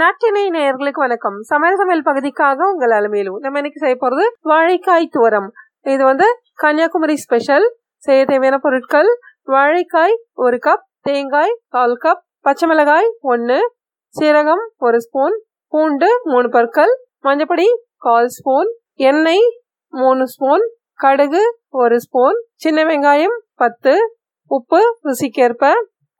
நாட்டினை நேயர்களுக்கு வணக்கம். சமையல் சமையல் பகுதிக்காக உங்கள் அலமையிலும் நம்ம இன்னைக்கு செய்ய போறது வாழைக்காய் துவரம். இது வந்து கன்னியாகுமரி ஸ்பெஷல் செய்ய தேவையான பொருட்கள் வாழைக்காய் ஒரு கப் தேங்காய் கால் கப் பச்சை மிளகாய் ஒன்று சீரகம் ஒரு ஸ்பூன் பூண்டு மூணு பற்கள் மஞ்சப்பொடி கால் ஸ்பூன் எண்ணெய் மூணு ஸ்பூன் கடுகு ஒரு ஸ்பூன் சின்ன வெங்காயம் பத்து உப்பு ருசிக்கேற்ப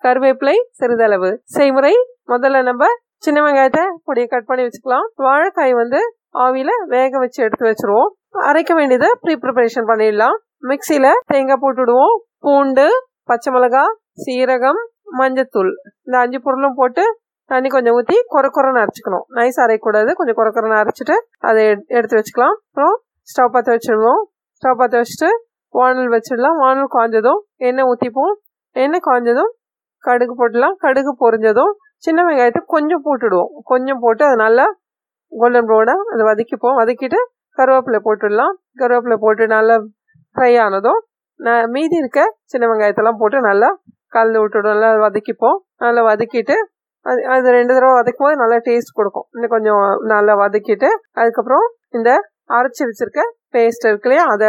கருவேப்பிலை சிறிதளவு. செய்முறை முதல்ல நம்ம சின்ன வெங்காயத்தை பொடியை கட் பண்ணி வச்சுக்கலாம். வாழைக்காய் வந்து ஆவியில வேக வச்சு எடுத்து வச்சிருவோம். அரைக்க வேண்டியதை ப்ரீ ப்ரிப்பரேஷன் பண்ணிடலாம். மிக்சியில தேங்காய் போட்டுடுவோம் பூண்டு பச்சை மிளகாய் சீரகம் மஞ்சத்தூள். இந்த அஞ்சு பொருளும் போட்டு தண்ணி கொஞ்சம் ஊற்றி குறை குறைன்னு அரைச்சிக்கணும். நைஸ் அரைக்கூடாது கொஞ்சம் குறை குறைன்னு அரைச்சிட்டு அதை எடுத்து வச்சுக்கலாம். அப்புறம் ஸ்டவ் பற்ற வச்சிடுவோம் ஸ்டவ் பற்ற வச்சுட்டு வானல் வச்சிடலாம். வானல் காஞ்சதும் எண்ணெய் ஊற்றிப்போம் எண்ணெய் காய்ஞ்சதும் கடுகு போட்டுடலாம். கடுகு பொரிஞ்சதும் சின்ன வெங்காயத்தை கொஞ்சம் போட்டுடுவோம். கொஞ்சம் போட்டு அதை நல்லா கோல்டன் ப்ரௌனாக அதை வதக்கிப்போம். வதக்கிட்டு கருவேப்பிலை போட்டுடலாம். கருவேப்பிலை போட்டு நல்லா ஃப்ரை ஆனதும் நான் மீதி இருக்க சின்ன வெங்காயத்தெல்லாம் போட்டு நல்லா கலந்து விட்டுடும் நல்லா வதக்கிப்போம். நல்லா வதக்கிட்டு அது அது ரெண்டு தடவை வதக்கும் போது நல்லா டேஸ்ட் கொடுக்கும். இன்னும் கொஞ்சம் நல்லா வதக்கிட்டு அதுக்கப்புறம் இந்த அரைச்சி வச்சிருக்க பேஸ்ட் இருக்கு இல்லையா? அதை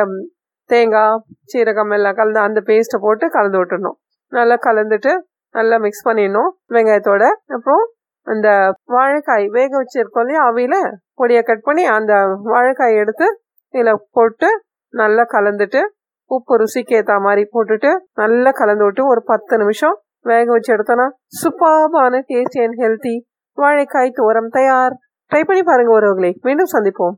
தேங்காய் சீரகம் எல்லாம் கலந்து அந்த பேஸ்ட்டை போட்டு கலந்து விட்டுடணும். நல்லா கலந்துட்டு நல்லா மிக்ஸ் பண்ணிடணும். வெங்காயத்தோட. அப்புறம் அந்த வாழைக்காய் வேக வச்சிருக்கோம் இல்லையா அவையில? பொடியை கட் பண்ணி அந்த வாழைக்காய் எடுத்து இதில் போட்டு நல்லா கலந்துட்டு உப்பு ருசிக்கு ஏற்ற மாதிரி போட்டுட்டு நல்லா கலந்து விட்டு ஒரு பத்து நிமிஷம் வேக வச்சு எடுத்தோன்னா சூப்பர்பான டேஸ்டி அண்ட் ஹெல்த்தி வாழைக்காய் தோரம் தயார். ட்ரை பண்ணி பாருங்க ஒருவர்களே மீண்டும் சந்திப்போம்.